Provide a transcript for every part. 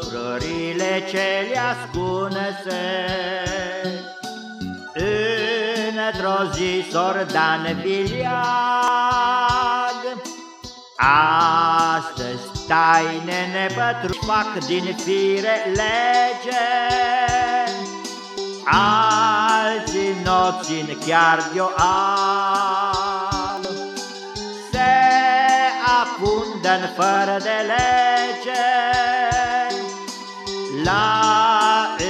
florile ce le ascunse Într-o zi sordan biliag Astăzi taine nepătru fac din fire lege. Alții n-o țin chiar de fără de lege. La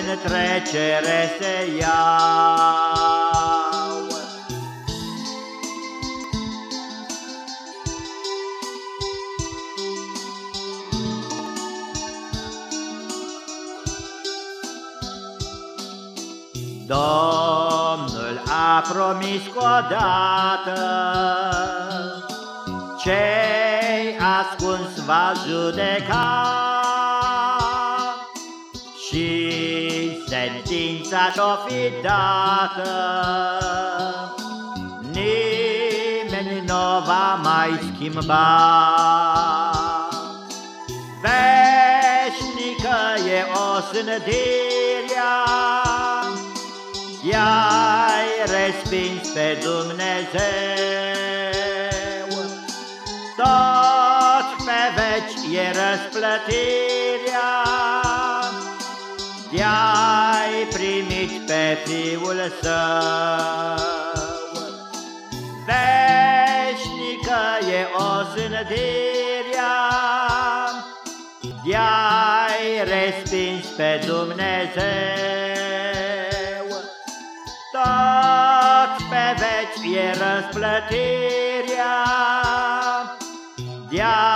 întrecere se iau Domnul a promis cu odată Cei va judeca. Și sentința și-o fi dată Nimeni nu va mai schimba. Veșnică e o sândirea I-ai respins pe Dumnezeu e răsplătirea. I-ai primit pe Fiul Său. Veșnică e o sândirea I-ai respins pe Dumnezeu. Tot pe veci e răsplătirea. De-ai